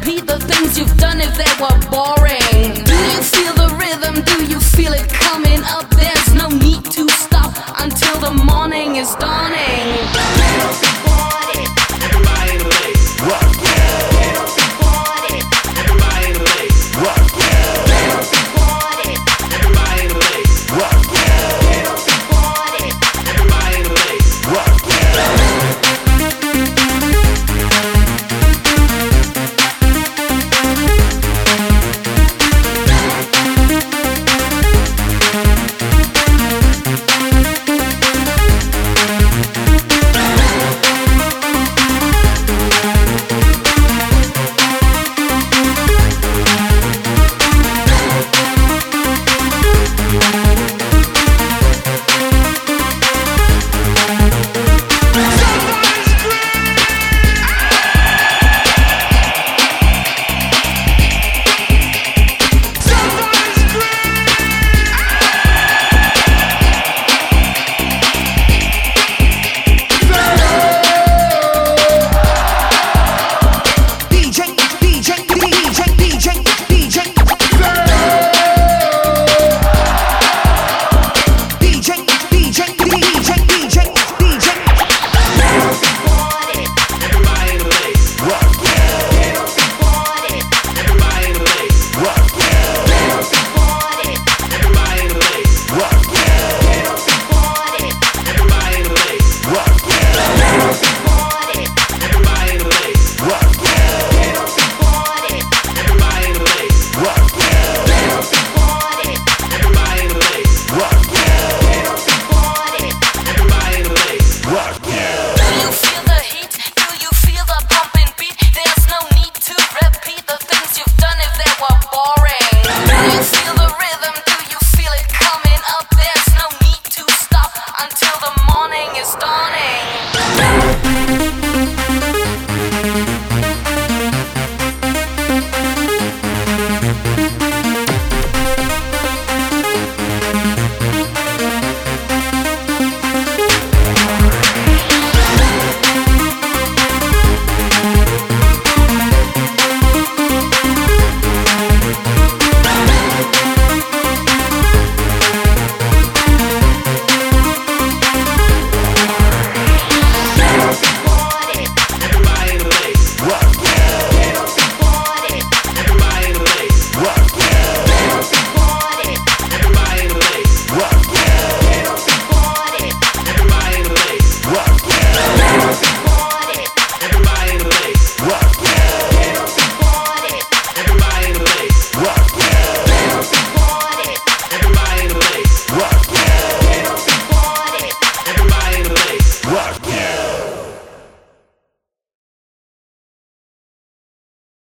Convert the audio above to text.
repeat the things you've done if they were boring. Do you feel the rhythm? Do you feel it coming up? There's no need to stop until the morning is dawning.